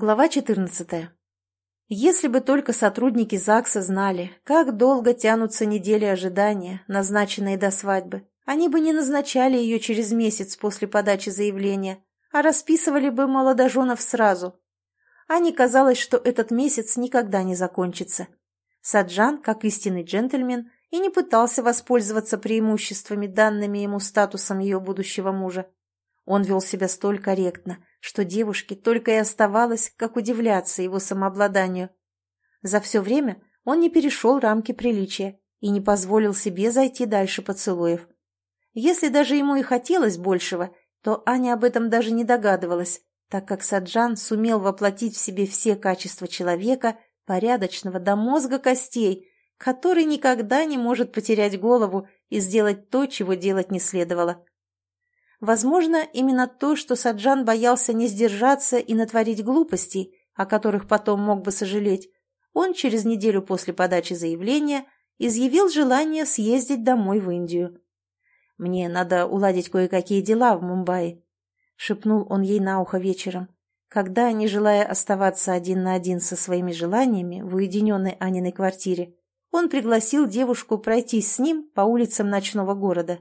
Глава 14. Если бы только сотрудники ЗАГСа знали, как долго тянутся недели ожидания, назначенные до свадьбы, они бы не назначали ее через месяц после подачи заявления, а расписывали бы молодоженов сразу. Ане казалось, что этот месяц никогда не закончится. Саджан, как истинный джентльмен, и не пытался воспользоваться преимуществами, данными ему статусом ее будущего мужа. Он вел себя столь корректно, что девушке только и оставалось, как удивляться его самообладанию. За все время он не перешел рамки приличия и не позволил себе зайти дальше поцелуев. Если даже ему и хотелось большего, то Аня об этом даже не догадывалась, так как Саджан сумел воплотить в себе все качества человека, порядочного до мозга костей, который никогда не может потерять голову и сделать то, чего делать не следовало. Возможно, именно то, что Саджан боялся не сдержаться и натворить глупостей, о которых потом мог бы сожалеть, он через неделю после подачи заявления изъявил желание съездить домой в Индию. «Мне надо уладить кое-какие дела в Мумбаи», — шепнул он ей на ухо вечером, когда, не желая оставаться один на один со своими желаниями в уединенной Аниной квартире, он пригласил девушку пройтись с ним по улицам ночного города.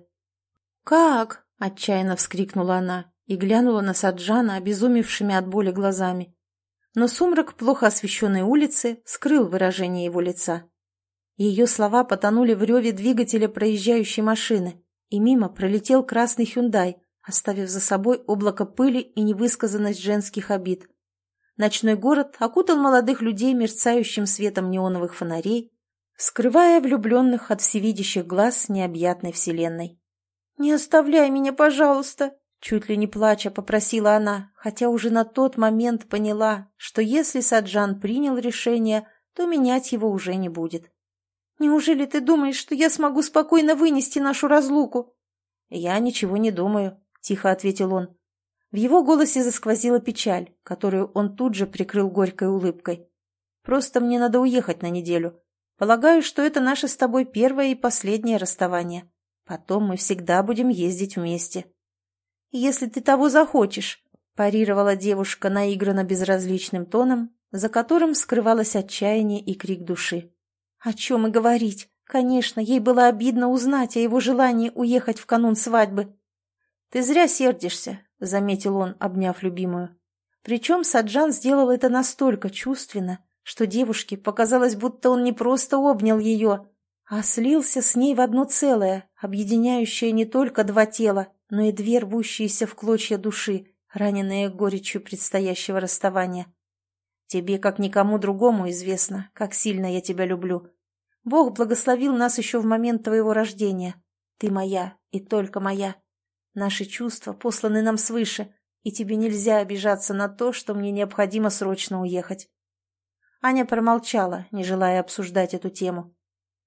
«Как?» — отчаянно вскрикнула она и глянула на Саджана обезумевшими от боли глазами. Но сумрак плохо освещенной улицы скрыл выражение его лица. Ее слова потонули в реве двигателя проезжающей машины, и мимо пролетел красный «Хюндай», оставив за собой облако пыли и невысказанность женских обид. Ночной город окутал молодых людей мерцающим светом неоновых фонарей, скрывая влюбленных от всевидящих глаз необъятной вселенной. «Не оставляй меня, пожалуйста!» Чуть ли не плача попросила она, хотя уже на тот момент поняла, что если Саджан принял решение, то менять его уже не будет. «Неужели ты думаешь, что я смогу спокойно вынести нашу разлуку?» «Я ничего не думаю», — тихо ответил он. В его голосе засквозила печаль, которую он тут же прикрыл горькой улыбкой. «Просто мне надо уехать на неделю. Полагаю, что это наше с тобой первое и последнее расставание. Потом мы всегда будем ездить вместе. Если ты того захочешь, парировала девушка наигранно безразличным тоном, за которым скрывалось отчаяние и крик души. О чем и говорить. Конечно, ей было обидно узнать о его желании уехать в канун свадьбы. «Ты зря сердишься», — заметил он, обняв любимую. Причем Саджан сделал это настолько чувственно, что девушке показалось, будто он не просто обнял ее, а слился с ней в одно целое, объединяющее не только два тела, но и две рвущиеся в клочья души, раненые горечью предстоящего расставания. Тебе, как никому другому, известно, как сильно я тебя люблю. Бог благословил нас еще в момент твоего рождения. Ты моя и только моя. Наши чувства посланы нам свыше, и тебе нельзя обижаться на то, что мне необходимо срочно уехать. Аня промолчала, не желая обсуждать эту тему.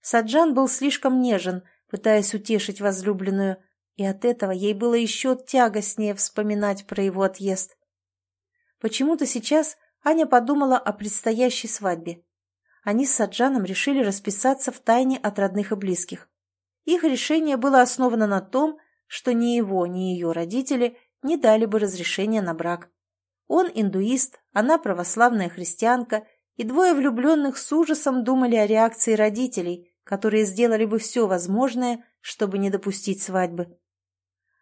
Саджан был слишком нежен, пытаясь утешить возлюбленную, и от этого ей было еще тягостнее вспоминать про его отъезд. Почему-то сейчас Аня подумала о предстоящей свадьбе. Они с Саджаном решили расписаться в тайне от родных и близких. Их решение было основано на том, что ни его, ни ее родители не дали бы разрешения на брак. Он индуист, она православная христианка, и двое влюбленных с ужасом думали о реакции родителей, которые сделали бы все возможное, чтобы не допустить свадьбы.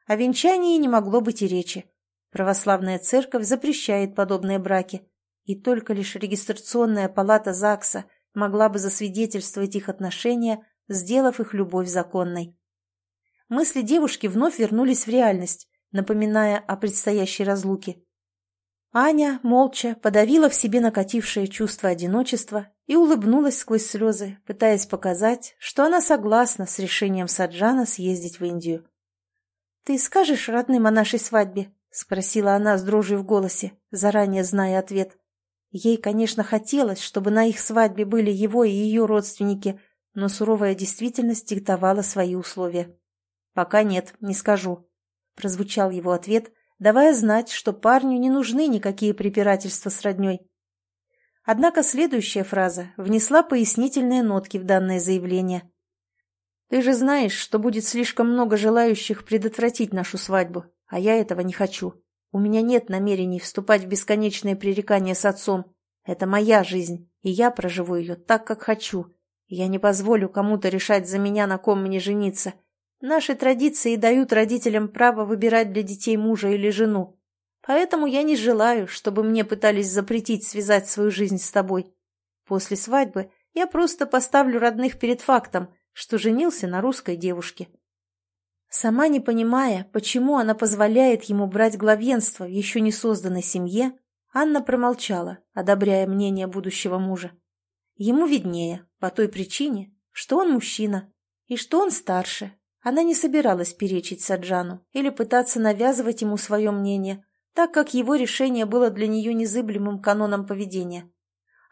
О венчании не могло быть и речи. Православная церковь запрещает подобные браки, и только лишь регистрационная палата ЗАГСа могла бы засвидетельствовать их отношения, сделав их любовь законной. Мысли девушки вновь вернулись в реальность, напоминая о предстоящей разлуке. Аня, молча, подавила в себе накатившее чувство одиночества и улыбнулась сквозь слезы, пытаясь показать, что она согласна с решением Саджана съездить в Индию. «Ты скажешь родным о нашей свадьбе?» — спросила она с дрожью в голосе, заранее зная ответ. Ей, конечно, хотелось, чтобы на их свадьбе были его и ее родственники, но суровая действительность диктовала свои условия. «Пока нет, не скажу», — прозвучал его ответ, давая знать, что парню не нужны никакие препирательства с родней. Однако следующая фраза внесла пояснительные нотки в данное заявление. «Ты же знаешь, что будет слишком много желающих предотвратить нашу свадьбу, а я этого не хочу. У меня нет намерений вступать в бесконечные пререкания с отцом. Это моя жизнь, и я проживу ее так, как хочу. Я не позволю кому-то решать за меня, на ком мне жениться. Наши традиции дают родителям право выбирать для детей мужа или жену. Поэтому я не желаю, чтобы мне пытались запретить связать свою жизнь с тобой. После свадьбы я просто поставлю родных перед фактом, что женился на русской девушке. Сама не понимая, почему она позволяет ему брать главенство в еще не созданной семье, Анна промолчала, одобряя мнение будущего мужа. Ему виднее, по той причине, что он мужчина и что он старше. Она не собиралась перечить Саджану или пытаться навязывать ему свое мнение, так как его решение было для нее незыблемым каноном поведения.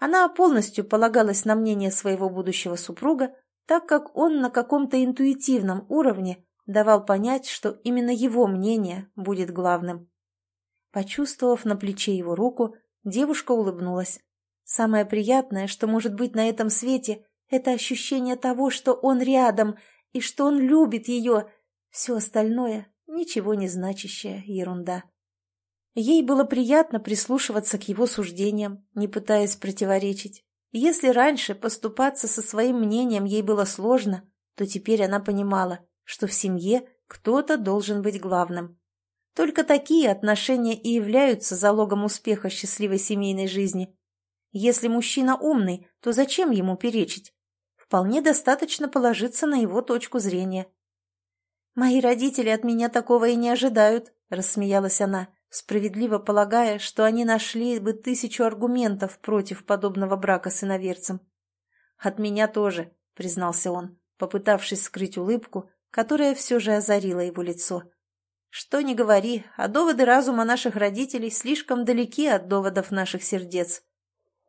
Она полностью полагалась на мнение своего будущего супруга, так как он на каком-то интуитивном уровне давал понять, что именно его мнение будет главным. Почувствовав на плече его руку, девушка улыбнулась. Самое приятное, что может быть на этом свете, это ощущение того, что он рядом и что он любит ее. Все остальное — ничего не значащая ерунда. Ей было приятно прислушиваться к его суждениям, не пытаясь противоречить. Если раньше поступаться со своим мнением ей было сложно, то теперь она понимала, что в семье кто-то должен быть главным. Только такие отношения и являются залогом успеха счастливой семейной жизни. Если мужчина умный, то зачем ему перечить? Вполне достаточно положиться на его точку зрения. «Мои родители от меня такого и не ожидают», — рассмеялась она, справедливо полагая, что они нашли бы тысячу аргументов против подобного брака с иноверцем. «От меня тоже», — признался он, попытавшись скрыть улыбку, которая все же озарила его лицо. Что ни говори, а доводы разума наших родителей слишком далеки от доводов наших сердец.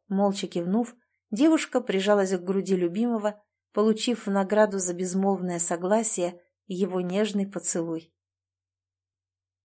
Молча кивнув, девушка прижалась к груди любимого, получив в награду за безмолвное согласие его нежный поцелуй.